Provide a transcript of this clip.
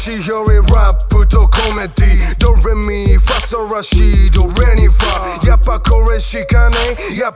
si j'aurais rap plutôt comedy. Do re mi fa so ra si do re ni fa Y'a pas qu'aurait chicané, y'a